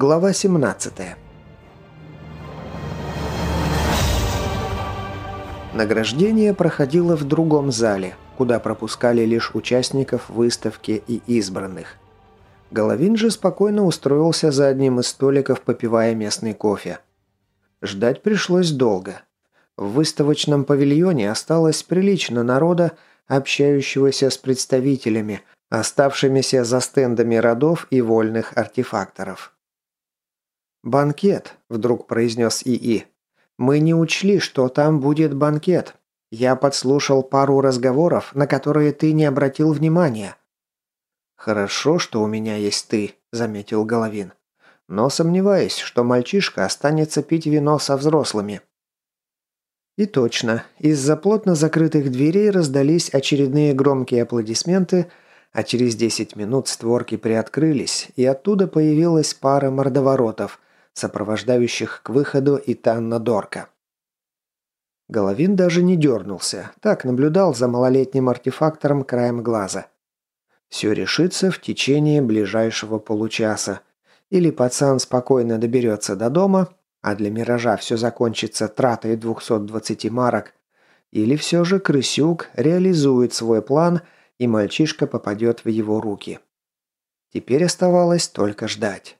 Глава 17 Награждение проходило в другом зале, куда пропускали лишь участников выставки и избранных. Головин же спокойно устроился за одним из столиков, попивая местный кофе. Ждать пришлось долго. В выставочном павильоне осталось прилично народа, общающегося с представителями, оставшимися за стендами родов и вольных артефакторов. «Банкет», – вдруг произнес ИИ. «Мы не учли, что там будет банкет. Я подслушал пару разговоров, на которые ты не обратил внимания». «Хорошо, что у меня есть ты», – заметил Головин. «Но сомневаюсь, что мальчишка останется пить вино со взрослыми». И точно, из-за плотно закрытых дверей раздались очередные громкие аплодисменты, а через 10 минут створки приоткрылись, и оттуда появилась пара мордоворотов, сопровождающих к выходу и Танна Дорка. Головин даже не дернулся, так наблюдал за малолетним артефактором краем глаза. Все решится в течение ближайшего получаса. Или пацан спокойно доберется до дома, а для «Миража» все закончится тратой 220 марок, или все же Крысюк реализует свой план, и мальчишка попадет в его руки. Теперь оставалось только ждать.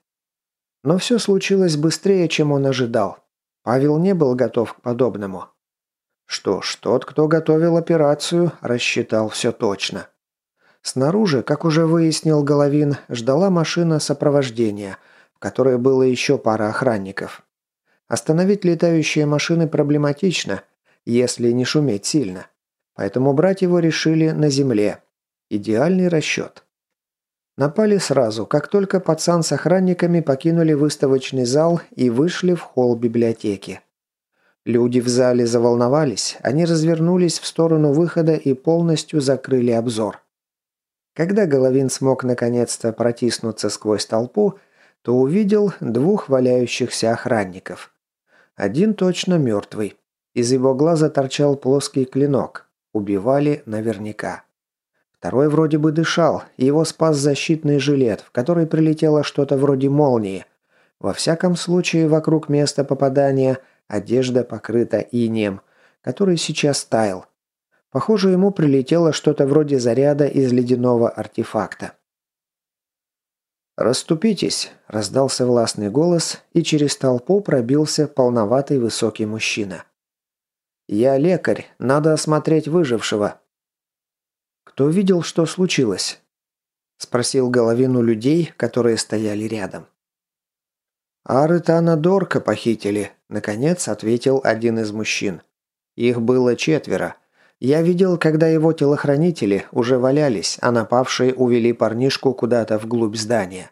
Но все случилось быстрее, чем он ожидал. Павел не был готов к подобному. Что ж, тот, кто готовил операцию, рассчитал все точно. Снаружи, как уже выяснил Головин, ждала машина сопровождения, в которой было еще пара охранников. Остановить летающие машины проблематично, если не шуметь сильно. Поэтому брать его решили на земле. Идеальный расчет. Напали сразу, как только пацан с охранниками покинули выставочный зал и вышли в холл библиотеки. Люди в зале заволновались, они развернулись в сторону выхода и полностью закрыли обзор. Когда Головин смог наконец-то протиснуться сквозь толпу, то увидел двух валяющихся охранников. Один точно мертвый. Из его глаза торчал плоский клинок. Убивали наверняка. Второй вроде бы дышал, и его спас защитный жилет, в который прилетело что-то вроде молнии. Во всяком случае, вокруг места попадания одежда покрыта инеем, который сейчас таял. Похоже, ему прилетело что-то вроде заряда из ледяного артефакта. «Раступитесь!» – раздался властный голос, и через толпу пробился полноватый высокий мужчина. «Я лекарь, надо осмотреть выжившего». «Кто видел, что случилось?» – спросил головину людей, которые стояли рядом. «Арытана Дорка похитили», – наконец ответил один из мужчин. «Их было четверо. Я видел, когда его телохранители уже валялись, а напавшие увели парнишку куда-то вглубь здания.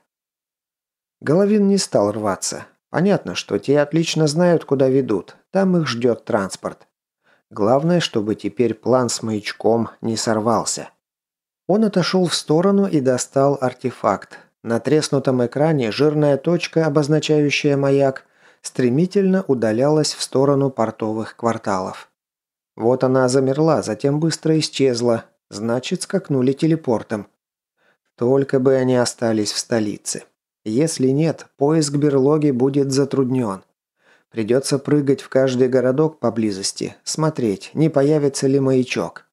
Головин не стал рваться. Понятно, что те отлично знают, куда ведут. Там их ждет транспорт. Главное, чтобы теперь план с маячком не сорвался. Он отошел в сторону и достал артефакт. На треснутом экране жирная точка, обозначающая маяк, стремительно удалялась в сторону портовых кварталов. Вот она замерла, затем быстро исчезла. Значит, скакнули телепортом. Только бы они остались в столице. Если нет, поиск берлоги будет затруднен. Придется прыгать в каждый городок поблизости, смотреть, не появится ли маячок.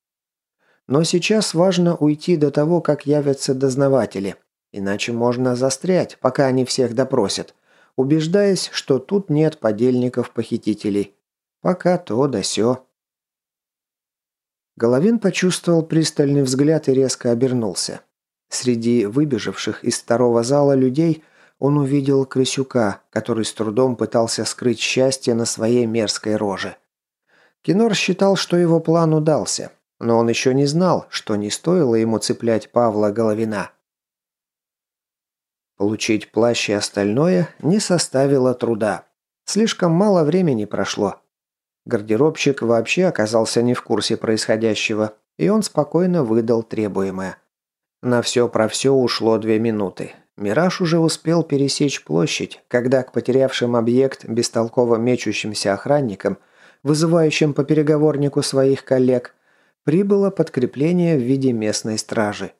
Но сейчас важно уйти до того, как явятся дознаватели. Иначе можно застрять, пока они всех допросят, убеждаясь, что тут нет подельников-похитителей. Пока то да сё. Головин почувствовал пристальный взгляд и резко обернулся. Среди выбежавших из второго зала людей он увидел Крысюка, который с трудом пытался скрыть счастье на своей мерзкой роже. Кинор считал, что его план удался, но он еще не знал, что не стоило ему цеплять Павла Головина. Получить плащ и остальное не составило труда. Слишком мало времени прошло. Гардеробщик вообще оказался не в курсе происходящего, и он спокойно выдал требуемое. На все про все ушло две минуты. Мираж уже успел пересечь площадь, когда к потерявшим объект бестолково мечущимся охранникам, вызывающим по переговорнику своих коллег, прибыло подкрепление в виде местной стражи.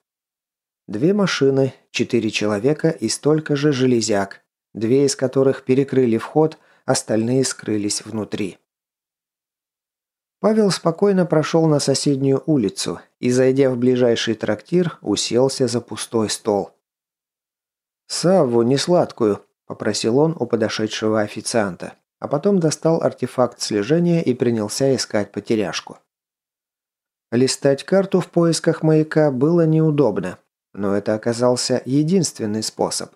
Две машины, четыре человека и столько же железяк. две из которых перекрыли вход, остальные скрылись внутри. Павел спокойно прошел на соседнюю улицу и, зайдя в ближайший трактир, уселся за пустой стол. «Савву, не сладкую», – попросил он у подошедшего официанта, а потом достал артефакт слежения и принялся искать потеряшку. Листать карту в поисках маяка было неудобно, но это оказался единственный способ.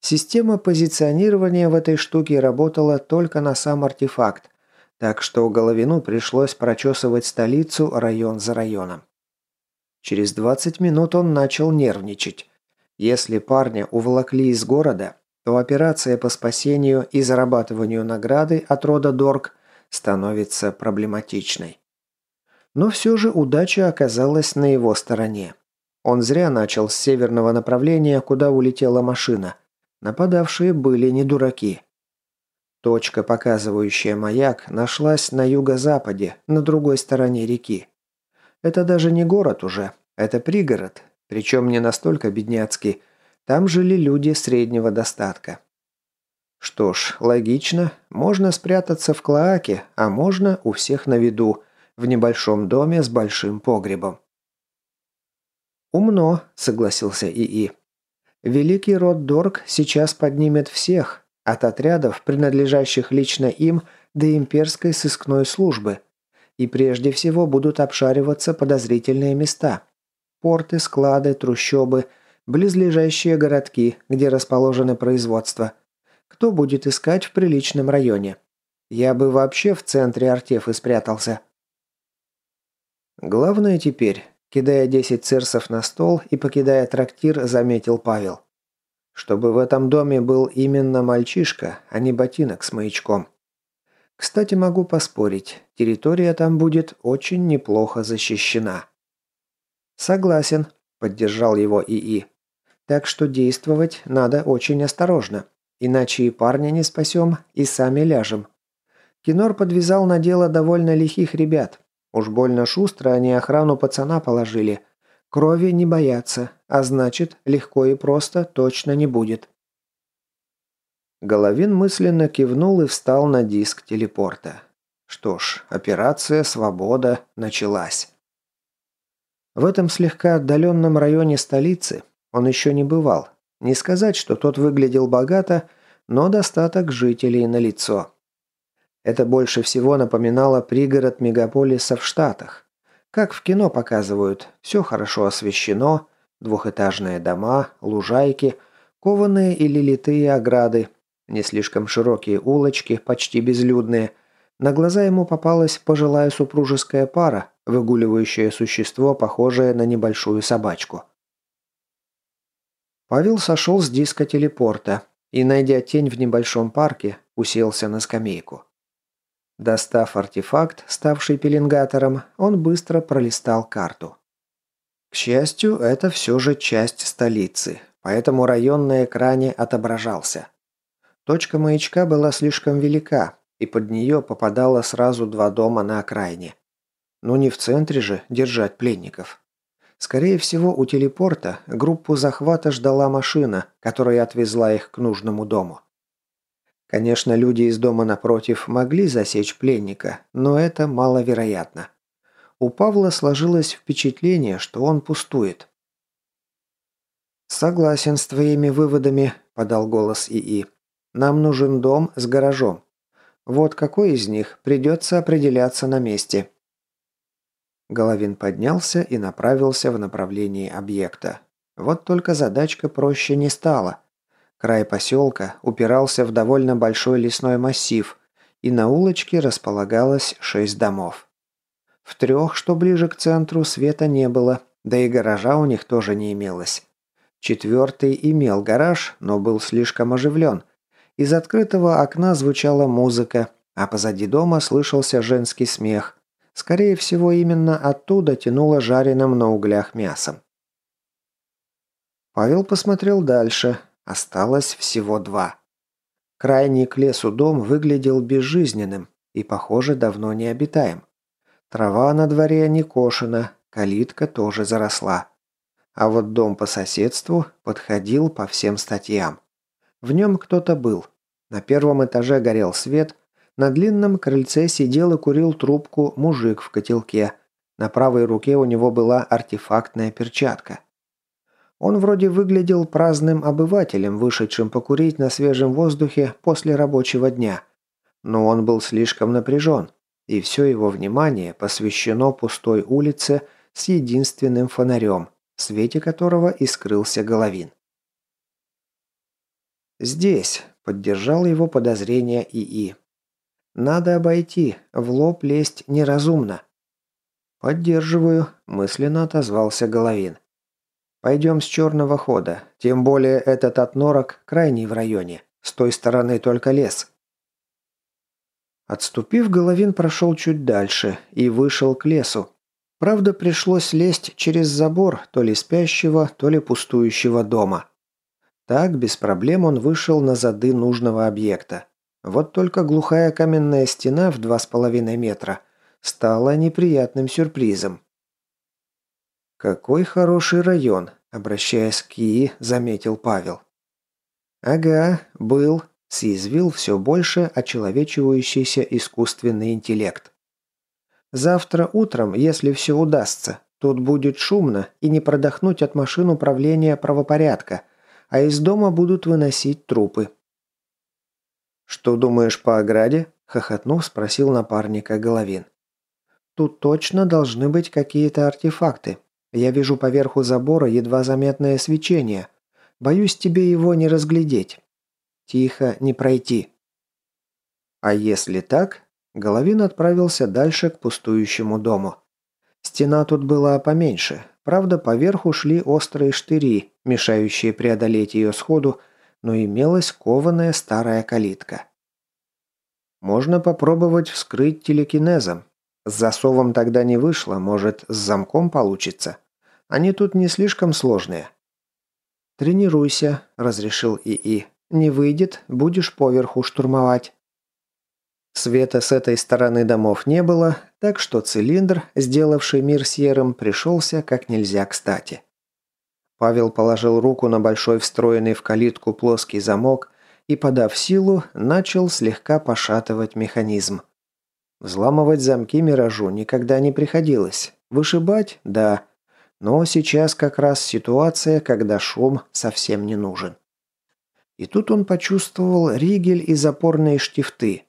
Система позиционирования в этой штуке работала только на сам артефакт, так что Головину пришлось прочесывать столицу район за районом. Через 20 минут он начал нервничать. Если парня уволокли из города, то операция по спасению и зарабатыванию награды от рода Дорг становится проблематичной. Но все же удача оказалась на его стороне. Он зря начал с северного направления, куда улетела машина. Нападавшие были не дураки. Точка, показывающая маяк, нашлась на юго-западе, на другой стороне реки. Это даже не город уже, это пригород, причем не настолько бедняцкий. Там жили люди среднего достатка. Что ж, логично, можно спрятаться в клоаке, а можно у всех на виду, в небольшом доме с большим погребом. «Умно», — согласился ИИ. «Великий род Дорг сейчас поднимет всех, от отрядов, принадлежащих лично им, до имперской сыскной службы. И прежде всего будут обшариваться подозрительные места. Порты, склады, трущобы, близлежащие городки, где расположены производства. Кто будет искать в приличном районе? Я бы вообще в центре Артефы спрятался. Главное теперь, кидая 10 церсов на стол и покидая трактир, заметил Павел. Чтобы в этом доме был именно мальчишка, а не ботинок с маячком. Кстати, могу поспорить, территория там будет очень неплохо защищена. Согласен, поддержал его ИИ. Так что действовать надо очень осторожно, иначе и парня не спасем, и сами ляжем. Кинор подвязал на дело довольно лихих ребят. Уж больно шустро они охрану пацана положили – Крови не боятся, а значит, легко и просто точно не будет. Головин мысленно кивнул и встал на диск телепорта. Что ж, операция «Свобода» началась. В этом слегка отдаленном районе столицы он еще не бывал. Не сказать, что тот выглядел богато, но достаток жителей налицо. Это больше всего напоминало пригород мегаполиса в Штатах. Как в кино показывают, все хорошо освещено, двухэтажные дома, лужайки, кованые или литые ограды, не слишком широкие улочки, почти безлюдные. На глаза ему попалась пожилая супружеская пара, выгуливающее существо, похожее на небольшую собачку. Павел сошел с диска телепорта и, найдя тень в небольшом парке, уселся на скамейку. Достав артефакт, ставший пеленгатором, он быстро пролистал карту. К счастью, это все же часть столицы, поэтому район на экране отображался. Точка маячка была слишком велика, и под нее попадало сразу два дома на окраине. Ну не в центре же держать пленников. Скорее всего, у телепорта группу захвата ждала машина, которая отвезла их к нужному дому. Конечно, люди из дома напротив могли засечь пленника, но это маловероятно. У Павла сложилось впечатление, что он пустует. «Согласен с твоими выводами», – подал голос ИИ. «Нам нужен дом с гаражом. Вот какой из них придется определяться на месте». Головин поднялся и направился в направлении объекта. Вот только задачка проще не стала. Край поселка упирался в довольно большой лесной массив, и на улочке располагалось шесть домов. В трех, что ближе к центру, света не было, да и гаража у них тоже не имелось. Четвертый имел гараж, но был слишком оживлен. Из открытого окна звучала музыка, а позади дома слышался женский смех. Скорее всего, именно оттуда тянуло жареным на углях мясом. Павел посмотрел дальше. Осталось всего два. Крайний к лесу дом выглядел безжизненным и, похоже, давно не обитаем. Трава на дворе не кошена, калитка тоже заросла. А вот дом по соседству подходил по всем статьям. В нем кто-то был. На первом этаже горел свет, на длинном крыльце сидел и курил трубку мужик в котелке. На правой руке у него была артефактная перчатка. Он вроде выглядел праздным обывателем, вышедшим покурить на свежем воздухе после рабочего дня. Но он был слишком напряжен, и все его внимание посвящено пустой улице с единственным фонарем, в свете которого и скрылся Головин. «Здесь», — поддержал его подозрение ИИ. «Надо обойти, в лоб лезть неразумно». «Поддерживаю», – мысленно отозвался Головин. «Пойдем с черного хода, тем более этот отнорок крайний в районе. С той стороны только лес». Отступив, Головин прошел чуть дальше и вышел к лесу. Правда, пришлось лезть через забор то ли спящего, то ли пустующего дома. Так, без проблем он вышел на зады нужного объекта. Вот только глухая каменная стена в два с половиной метра стала неприятным сюрпризом. «Какой хороший район», – обращаясь к Кии, заметил Павел. «Ага, был», – съязвил все больше очеловечивающийся искусственный интеллект. «Завтра утром, если все удастся, тут будет шумно и не продохнуть от машин управления правопорядка, а из дома будут выносить трупы. «Что думаешь по ограде?» – хохотнув, спросил напарника Головин. «Тут точно должны быть какие-то артефакты. Я вижу поверху забора едва заметное свечение. Боюсь тебе его не разглядеть. Тихо, не пройти». А если так, Головин отправился дальше к пустующему дому. Стена тут была поменьше. Правда, поверху шли острые штыри, мешающие преодолеть ее сходу, но имелась кованая старая калитка. Можно попробовать вскрыть телекинезом. С засовом тогда не вышло, может, с замком получится. Они тут не слишком сложные. «Тренируйся», – разрешил ИИ. «Не выйдет, будешь поверху штурмовать». Света с этой стороны домов не было, так что цилиндр, сделавший мир серым, пришелся как нельзя кстати. Павел положил руку на большой встроенный в калитку плоский замок и, подав силу, начал слегка пошатывать механизм. Взламывать замки «Миражу» никогда не приходилось. Вышибать – да. Но сейчас как раз ситуация, когда шум совсем не нужен. И тут он почувствовал ригель и запорные штифты.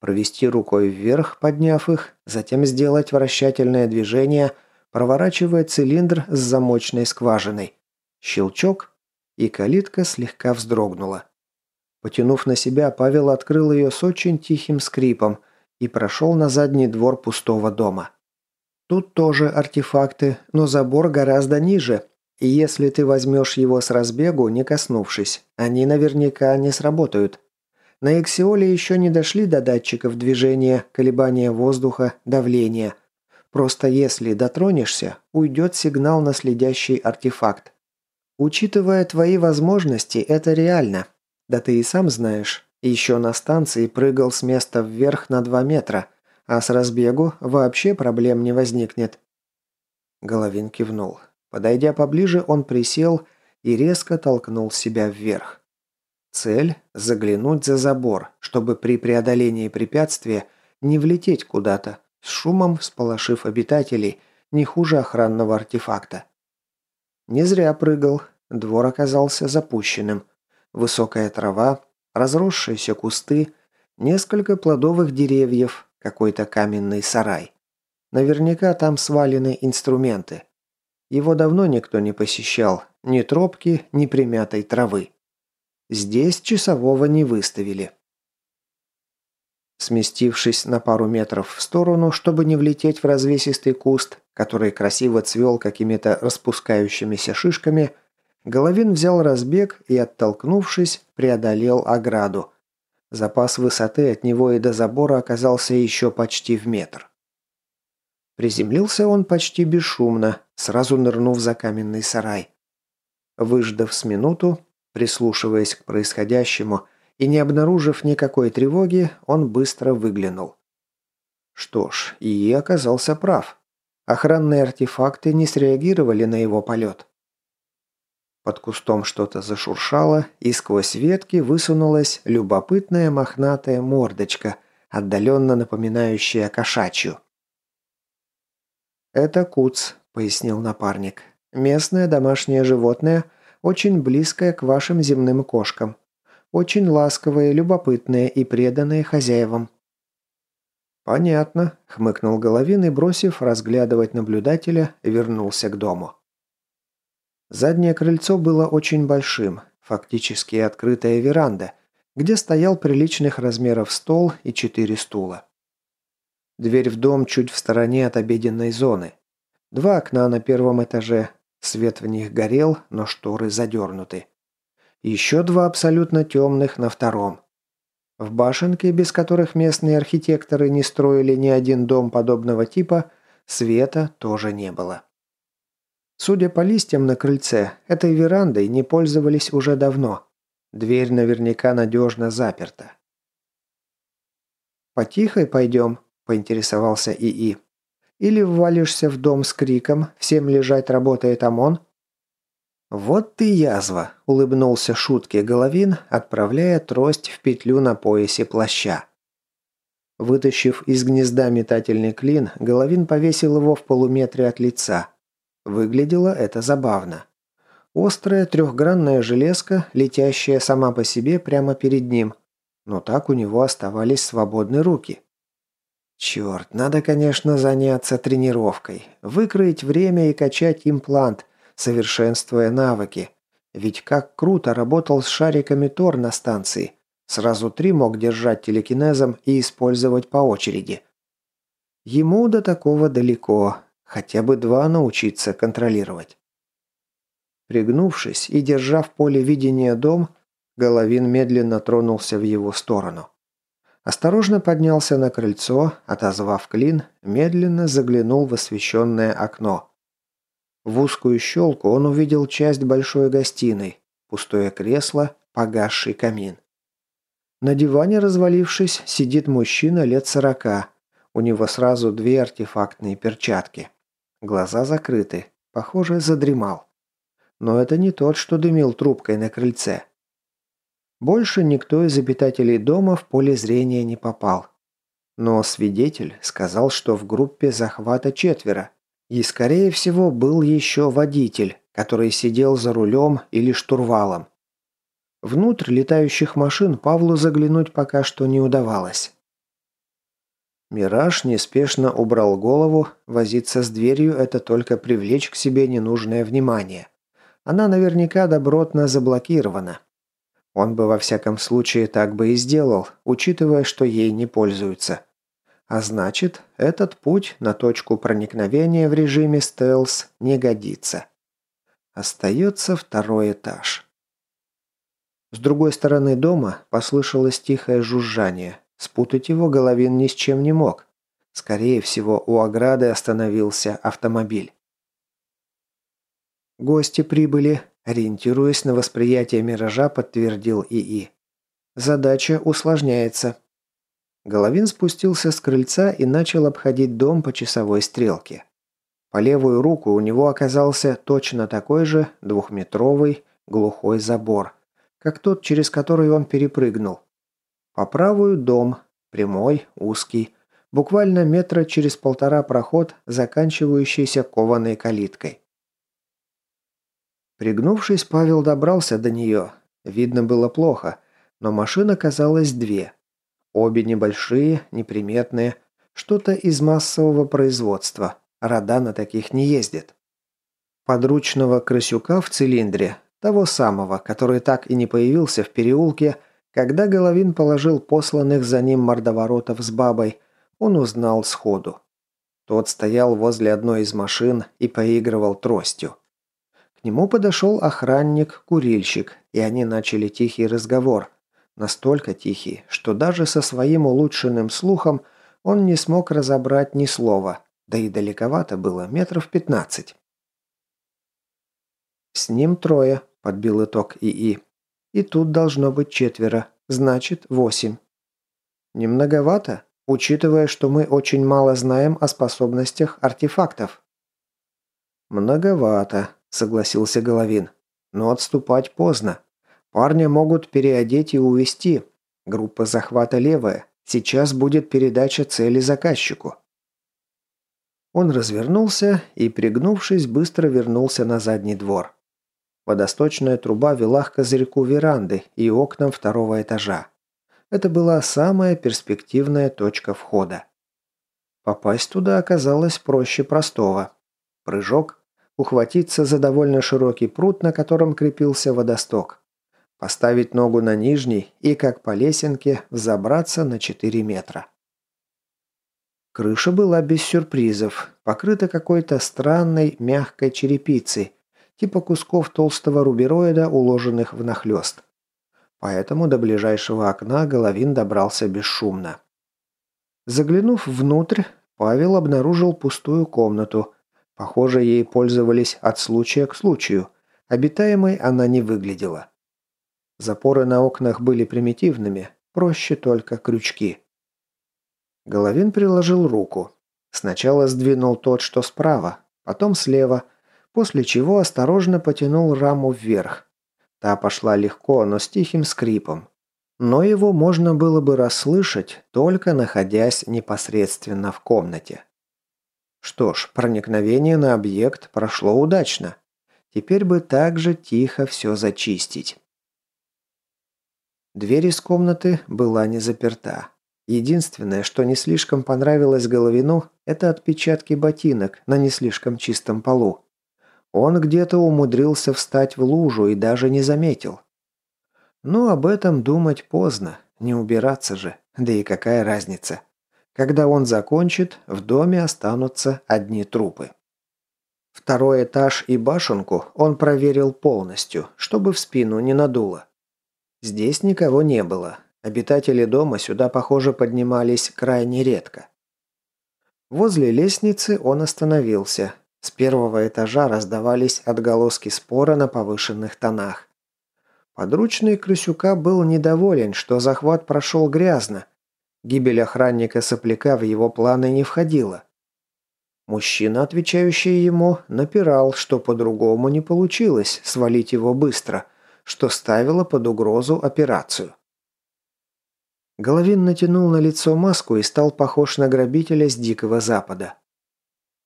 Провести рукой вверх, подняв их, затем сделать вращательное движение – проворачивая цилиндр с замочной скважиной. Щелчок, и калитка слегка вздрогнула. Потянув на себя, Павел открыл ее с очень тихим скрипом и прошел на задний двор пустого дома. Тут тоже артефакты, но забор гораздо ниже, и если ты возьмешь его с разбегу, не коснувшись, они наверняка не сработают. На Эксиоле еще не дошли до датчиков движения, колебания воздуха, давления – Просто если дотронешься, уйдет сигнал на следящий артефакт. Учитывая твои возможности, это реально. Да ты и сам знаешь. Еще на станции прыгал с места вверх на 2 метра, а с разбегу вообще проблем не возникнет. Головин кивнул. Подойдя поближе, он присел и резко толкнул себя вверх. Цель – заглянуть за забор, чтобы при преодолении препятствия не влететь куда-то, с шумом всполошив обитателей, не хуже охранного артефакта. Не зря прыгал, двор оказался запущенным. Высокая трава, разросшиеся кусты, несколько плодовых деревьев, какой-то каменный сарай. Наверняка там свалены инструменты. Его давно никто не посещал, ни тропки, ни примятой травы. Здесь часового не выставили. Сместившись на пару метров в сторону, чтобы не влететь в развесистый куст, который красиво цвел какими-то распускающимися шишками, Головин взял разбег и, оттолкнувшись, преодолел ограду. Запас высоты от него и до забора оказался еще почти в метр. Приземлился он почти бесшумно, сразу нырнув за каменный сарай. Выждав с минуту, прислушиваясь к происходящему, и не обнаружив никакой тревоги, он быстро выглянул. Что ж, и оказался прав. Охранные артефакты не среагировали на его полет. Под кустом что-то зашуршало, и сквозь ветки высунулась любопытная мохнатая мордочка, отдаленно напоминающая кошачью. «Это куц», — пояснил напарник. «Местное домашнее животное, очень близкое к вашим земным кошкам. Очень ласковые, любопытные и преданные хозяевам». «Понятно», — хмыкнул Головин и, бросив разглядывать наблюдателя, вернулся к дому. Заднее крыльцо было очень большим, фактически открытая веранда, где стоял приличных размеров стол и четыре стула. Дверь в дом чуть в стороне от обеденной зоны. Два окна на первом этаже, свет в них горел, но шторы задернуты. Еще два абсолютно темных на втором. В башенке, без которых местные архитекторы не строили ни один дом подобного типа, света тоже не было. Судя по листьям на крыльце, этой верандой не пользовались уже давно. Дверь наверняка надежно заперта. «Потихой пойдем», – поинтересовался ИИ. «Или ввалишься в дом с криком «Всем лежать, работает ОМОН»?» «Вот ты язва!» – улыбнулся шутке Головин, отправляя трость в петлю на поясе плаща. Вытащив из гнезда метательный клин, Головин повесил его в полуметре от лица – Выглядело это забавно. Острая трехгранная железка, летящая сама по себе прямо перед ним. Но так у него оставались свободны руки. Черт, надо, конечно, заняться тренировкой. Выкроить время и качать имплант, совершенствуя навыки. Ведь как круто работал с шариками Тор на станции. Сразу три мог держать телекинезом и использовать по очереди. Ему до такого далеко, Хотя бы два научиться контролировать. Пригнувшись и держа в поле видения дом, Головин медленно тронулся в его сторону. Осторожно поднялся на крыльцо, отозвав клин, медленно заглянул в освещенное окно. В узкую щелку он увидел часть большой гостиной, пустое кресло, погасший камин. На диване, развалившись, сидит мужчина лет сорока. У него сразу две артефактные перчатки. Глаза закрыты. Похоже, задремал. Но это не тот, что дымил трубкой на крыльце. Больше никто из обитателей дома в поле зрения не попал. Но свидетель сказал, что в группе захвата четверо. И, скорее всего, был еще водитель, который сидел за рулем или штурвалом. Внутрь летающих машин Павлу заглянуть пока что не удавалось. Мираж неспешно убрал голову, возиться с дверью – это только привлечь к себе ненужное внимание. Она наверняка добротно заблокирована. Он бы во всяком случае так бы и сделал, учитывая, что ей не пользуются. А значит, этот путь на точку проникновения в режиме стелс не годится. Остается второй этаж. С другой стороны дома послышалось тихое жужжание, Спутать его Головин ни с чем не мог. Скорее всего, у ограды остановился автомобиль. «Гости прибыли», – ориентируясь на восприятие миража, подтвердил ИИ. «Задача усложняется». Головин спустился с крыльца и начал обходить дом по часовой стрелке. По левую руку у него оказался точно такой же двухметровый глухой забор, как тот, через который он перепрыгнул. По правую дом, прямой, узкий, буквально метра через полтора проход, заканчивающийся кованой калиткой. Пригнувшись, Павел добрался до нее. Видно было плохо, но машин оказалось две. Обе небольшие, неприметные, что-то из массового производства. Рода на таких не ездит. Подручного крысюка в цилиндре, того самого, который так и не появился в переулке, когда Головин положил посланных за ним мордоворотов с бабой, он узнал сходу. Тот стоял возле одной из машин и поигрывал тростью. К нему подошел охранник-курильщик, и они начали тихий разговор. Настолько тихий, что даже со своим улучшенным слухом он не смог разобрать ни слова, да и далековато было, метров пятнадцать. «С ним трое», – подбил итог ИИ. И тут должно быть четверо, значит восемь. Немноговато, учитывая, что мы очень мало знаем о способностях артефактов. Многовато, согласился Головин. Но отступать поздно. Парня могут переодеть и увести. Группа захвата левая. Сейчас будет передача цели заказчику. Он развернулся и, пригнувшись, быстро вернулся на задний двор. Водосточная труба вела к козырьку веранды и окнам второго этажа. Это была самая перспективная точка входа. Попасть туда оказалось проще простого. Прыжок, ухватиться за довольно широкий пруд, на котором крепился водосток поставить ногу на нижний и, как по лесенке, взобраться на 4 метра. Крыша была без сюрпризов, покрыта какой-то странной мягкой черепицей, типа кусков толстого рубероида, уложенных внахлёст. Поэтому до ближайшего окна Головин добрался бесшумно. Заглянув внутрь, Павел обнаружил пустую комнату. Похоже, ей пользовались от случая к случаю. Обитаемой она не выглядела. Запоры на окнах были примитивными, проще только крючки. Головин приложил руку. Сначала сдвинул тот, что справа, потом слева, после чего осторожно потянул раму вверх. Та пошла легко, но с тихим скрипом. Но его можно было бы расслышать, только находясь непосредственно в комнате. Что ж, проникновение на объект прошло удачно. Теперь бы также тихо все зачистить. Дверь из комнаты была не заперта. Единственное, что не слишком понравилось Головину, это отпечатки ботинок на не слишком чистом полу. Он где-то умудрился встать в лужу и даже не заметил. Но об этом думать поздно, не убираться же, да и какая разница. Когда он закончит, в доме останутся одни трупы. Второй этаж и башенку он проверил полностью, чтобы в спину не надуло. Здесь никого не было. Обитатели дома сюда, похоже, поднимались крайне редко. Возле лестницы он остановился. С первого этажа раздавались отголоски спора на повышенных тонах. Подручный Крысюка был недоволен, что захват прошел грязно. Гибель охранника-сопляка в его планы не входила. Мужчина, отвечающий ему, напирал, что по-другому не получилось свалить его быстро – что ставило под угрозу операцию. Головин натянул на лицо маску и стал похож на грабителя с Дикого Запада.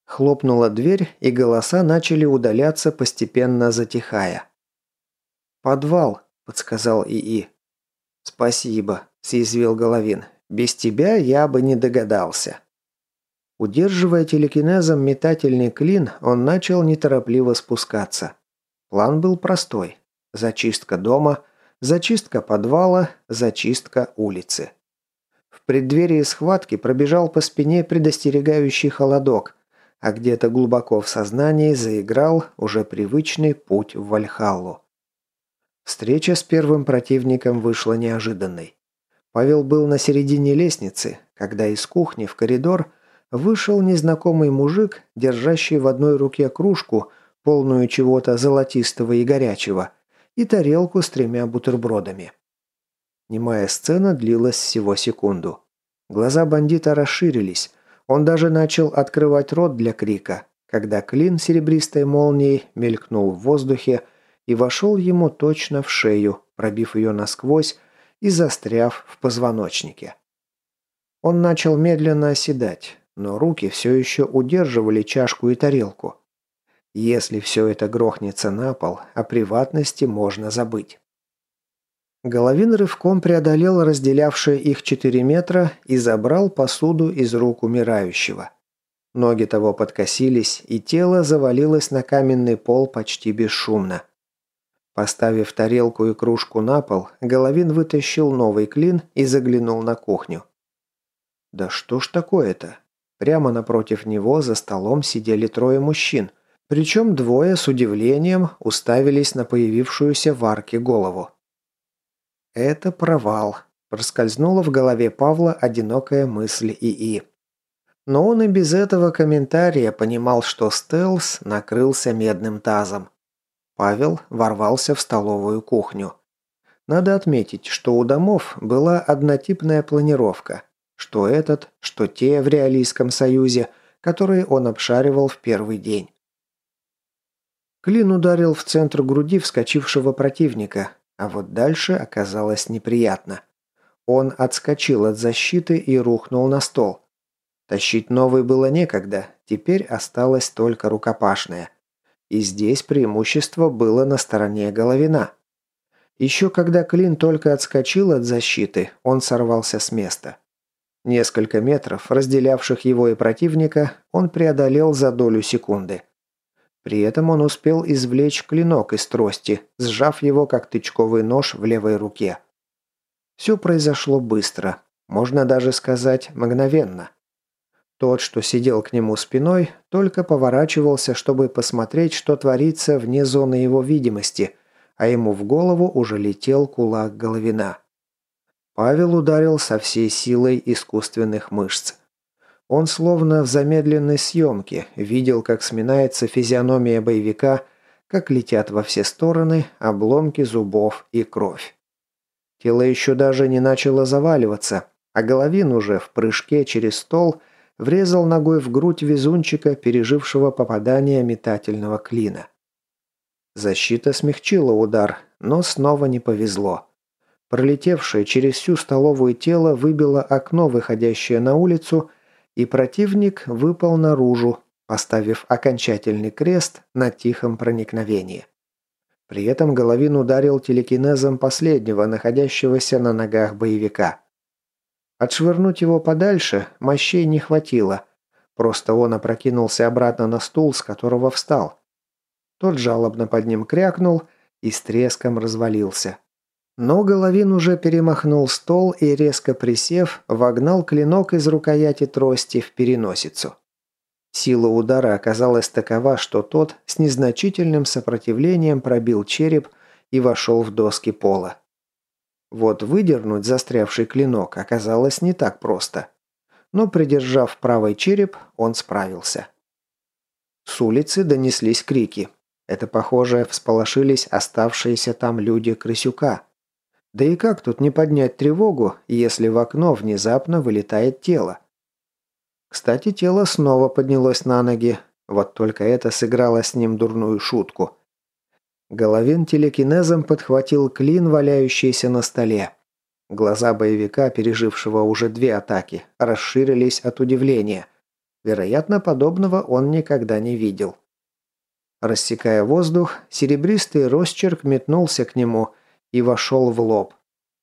Хлопнула дверь, и голоса начали удаляться, постепенно затихая. «Подвал», — подсказал ИИ. «Спасибо», — съязвил Головин. «Без тебя я бы не догадался». Удерживая телекинезом метательный клин, он начал неторопливо спускаться. План был простой. Зачистка дома, зачистка подвала, зачистка улицы. В преддверии схватки пробежал по спине предостерегающий холодок, а где-то глубоко в сознании заиграл уже привычный путь в Вальхаллу. Встреча с первым противником вышла неожиданной. Павел был на середине лестницы, когда из кухни в коридор вышел незнакомый мужик, держащий в одной руке кружку, полную чего-то золотистого и горячего, и тарелку с тремя бутербродами. Немая сцена длилась всего секунду. Глаза бандита расширились. Он даже начал открывать рот для крика, когда клин серебристой молнией мелькнул в воздухе и вошел ему точно в шею, пробив ее насквозь и застряв в позвоночнике. Он начал медленно оседать, но руки все еще удерживали чашку и тарелку. Если все это грохнется на пол, о приватности можно забыть. Головин рывком преодолел разделявшие их 4 метра и забрал посуду из рук умирающего. Ноги того подкосились, и тело завалилось на каменный пол почти бесшумно. Поставив тарелку и кружку на пол, Головин вытащил новый клин и заглянул на кухню. «Да что ж такое-то?» Прямо напротив него за столом сидели трое мужчин, причем двое с удивлением уставились на появившуюся в арке голову. «Это провал», – проскользнула в голове Павла одинокая мысль ИИ. Но он и без этого комментария понимал, что стелс накрылся медным тазом. Павел ворвался в столовую кухню. Надо отметить, что у домов была однотипная планировка. Что этот, что те в Реалийском Союзе, которые он обшаривал в первый день. Клин ударил в центр груди вскочившего противника, а вот дальше оказалось неприятно. Он отскочил от защиты и рухнул на стол. Тащить новый было некогда, теперь осталось только рукопашное. И здесь преимущество было на стороне Головина. Еще когда Клин только отскочил от защиты, он сорвался с места. Несколько метров, разделявших его и противника, он преодолел за долю секунды. При этом он успел извлечь клинок из трости, сжав его как тычковый нож в левой руке. Все произошло быстро, можно даже сказать мгновенно. Тот, что сидел к нему спиной, только поворачивался, чтобы посмотреть, что творится вне зоны его видимости, а ему в голову уже летел кулак Головина. Павел ударил со всей силой искусственных мышц. Он словно в замедленной съемке видел, как сминается физиономия боевика, как летят во все стороны обломки зубов и кровь. Тело еще даже не начало заваливаться, а Головин уже в прыжке через стол врезал ногой в грудь везунчика, пережившего попадание метательного клина. Защита смягчила удар, но снова не повезло. Пролетевшее через всю столовую тело выбило окно, выходящее на улицу, и противник выпал наружу, поставив окончательный крест на тихом проникновении. При этом Головин ударил телекинезом последнего, находящегося на ногах боевика. Отшвырнуть его подальше мощей не хватило. Просто он опрокинулся обратно на стул, с которого встал. Тот жалобно под ним крякнул и с треском развалился. Но Головин уже перемахнул стол и, резко присев, вогнал клинок из рукояти трости в переносицу. Сила удара оказалась такова, что тот с незначительным сопротивлением пробил череп и вошел в доски пола. Вот выдернуть застрявший клинок оказалось не так просто. Но придержав правый череп, он справился. С улицы донеслись крики. Это, похоже, всполошились оставшиеся там люди Крысюка. Да и как тут не поднять тревогу, если в окно внезапно вылетает тело? Кстати, тело снова поднялось на ноги, вот только это сыграло с ним дурную шутку. Головин телекинезом подхватил клин, валяющийся на столе. Глаза боевика, пережившего уже две атаки, расширились от удивления. Вероятно, подобного он никогда не видел. Рассекая воздух, серебристый росчерк метнулся к нему и вошел в лоб.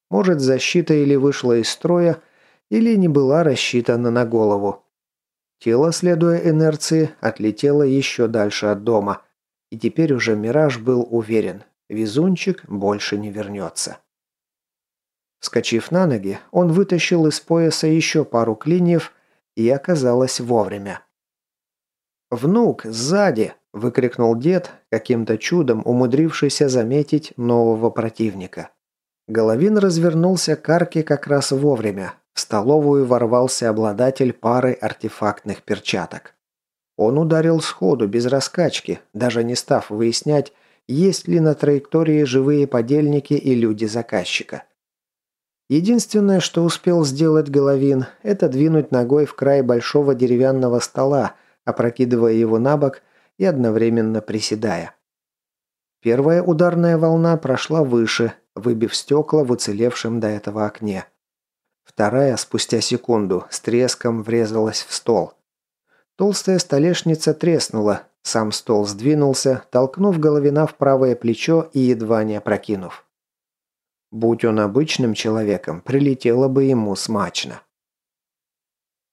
Может, защита или вышла из строя, или не была рассчитана на голову. Тело, следуя инерции, отлетело еще дальше от дома. И теперь уже Мираж был уверен, везунчик больше не вернется. Вскочив на ноги, он вытащил из пояса еще пару клиньев и оказалось вовремя. «Внук, сзади!» – выкрикнул дед, каким-то чудом умудрившийся заметить нового противника. Головин развернулся к арке как раз вовремя, в столовую ворвался обладатель пары артефактных перчаток. Он ударил сходу, без раскачки, даже не став выяснять, есть ли на траектории живые подельники и люди заказчика. Единственное, что успел сделать Головин, это двинуть ногой в край большого деревянного стола, опрокидывая его на бок и одновременно приседая. Первая ударная волна прошла выше, выбив стекла в уцелевшем до этого окне. Вторая, спустя секунду, с треском врезалась в стол. Толстая столешница треснула, сам стол сдвинулся, толкнув Головина в правое плечо и едва не опрокинув. Будь он обычным человеком, прилетело бы ему смачно.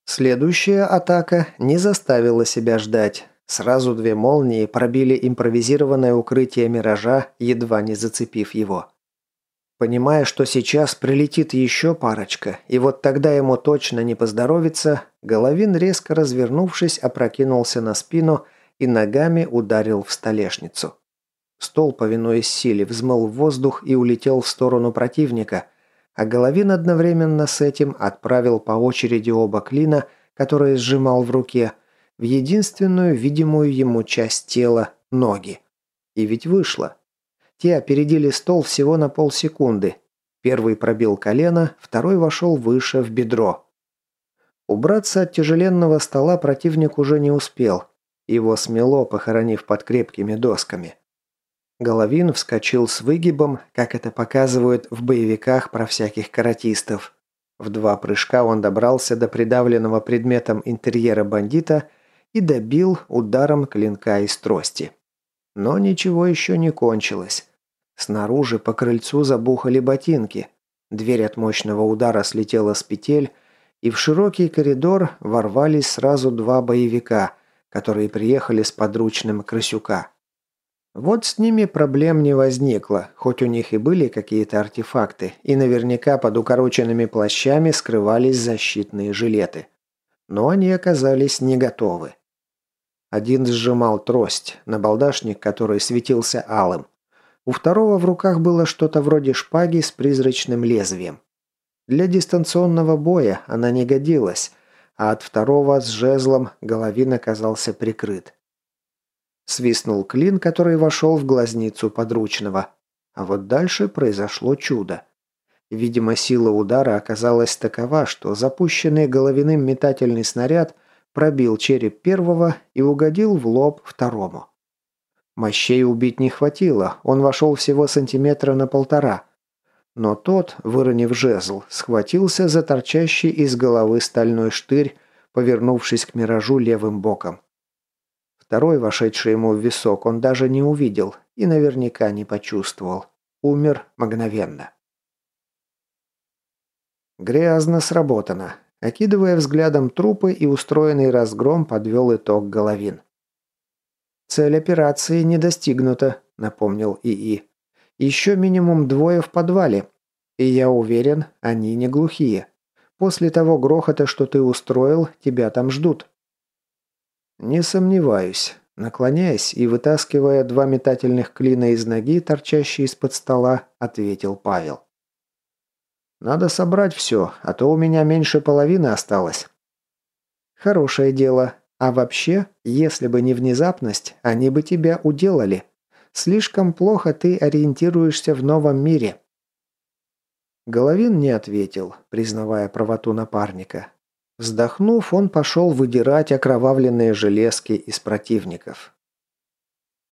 Следующая атака не заставила себя ждать. Сразу две молнии пробили импровизированное укрытие миража, едва не зацепив его. Понимая, что сейчас прилетит еще парочка, и вот тогда ему точно не поздоровится, Головин, резко развернувшись, опрокинулся на спину и ногами ударил в столешницу. Стол, повинуясь силе, взмыл в воздух и улетел в сторону противника, а Головин одновременно с этим отправил по очереди оба клина, которые сжимал в руке, в единственную видимую ему часть тела – ноги. И ведь вышло. Те опередили стол всего на полсекунды. Первый пробил колено, второй вошел выше в бедро. Убраться от тяжеленного стола противник уже не успел. Его смело, похоронив под крепкими досками. Головин вскочил с выгибом, как это показывают в боевиках про всяких каратистов. В два прыжка он добрался до придавленного предметом интерьера бандита и добил ударом клинка из трости. Но ничего еще не кончилось. Снаружи по крыльцу забухали ботинки. Дверь от мощного удара слетела с петель, и в широкий коридор ворвались сразу два боевика, которые приехали с подручным Крысюка. Вот с ними проблем не возникло, хоть у них и были какие-то артефакты, и наверняка под укороченными плащами скрывались защитные жилеты. Но они оказались не готовы. Один сжимал трость, набалдашник который светился алым. У второго в руках было что-то вроде шпаги с призрачным лезвием. Для дистанционного боя она не годилась, а от второго с жезлом головин оказался прикрыт. Свистнул клин, который вошел в глазницу подручного. А вот дальше произошло чудо. Видимо, сила удара оказалась такова, что запущенный головиным метательный снаряд пробил череп первого и угодил в лоб второму. Мощей убить не хватило, он вошел всего сантиметра на полтора. Но тот, выронив жезл, схватился за торчащий из головы стальной штырь, повернувшись к миражу левым боком. Второй, вошедший ему в висок, он даже не увидел и наверняка не почувствовал. Умер мгновенно. Грязно сработано. Окидывая взглядом трупы и устроенный разгром, подвел итог Головин. «Цель операции не достигнута», — напомнил ИИ. «Еще минимум двое в подвале. И я уверен, они не глухие. После того грохота, что ты устроил, тебя там ждут». «Не сомневаюсь». Наклоняясь и вытаскивая два метательных клина из ноги, торчащие из-под стола, ответил Павел. «Надо собрать все, а то у меня меньше половины осталось». «Хорошее дело. А вообще, если бы не внезапность, они бы тебя уделали. Слишком плохо ты ориентируешься в новом мире». Головин не ответил, признавая правоту напарника. Вздохнув, он пошел выдирать окровавленные железки из противников.